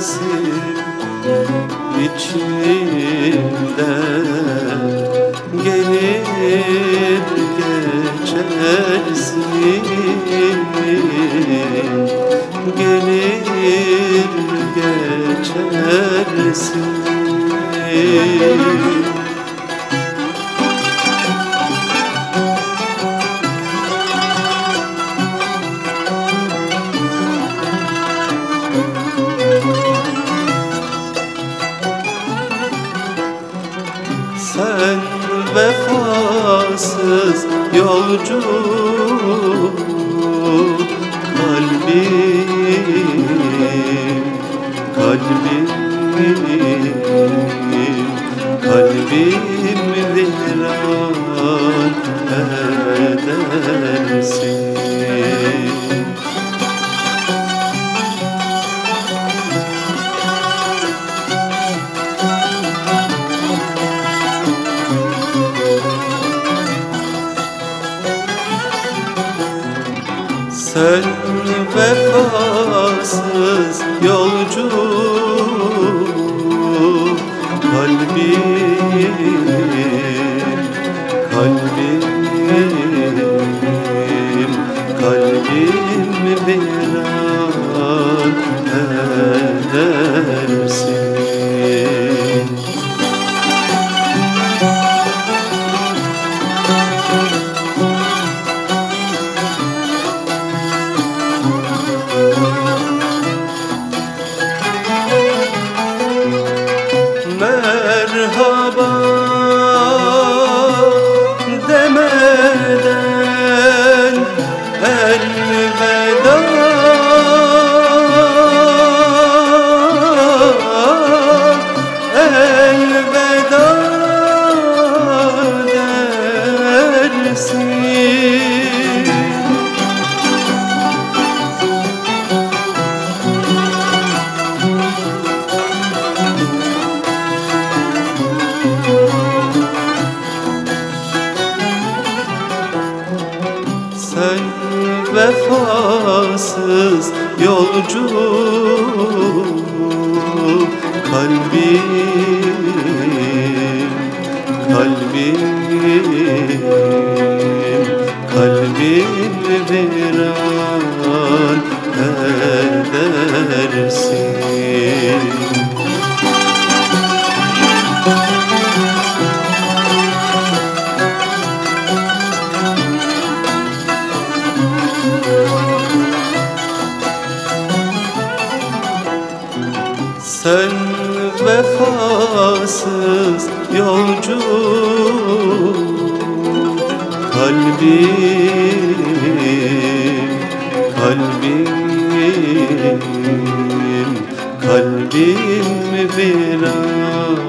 Mevsim içinde gelir geçersin. Gelir geçersin yolcu kalbim kalbim kalbim viran edersin Sen vefasız yolcu elveda vefasız yolcu. Kalbim kalbim kalbim viran vefasız yolcu. Kalbim kalbim kalbim viran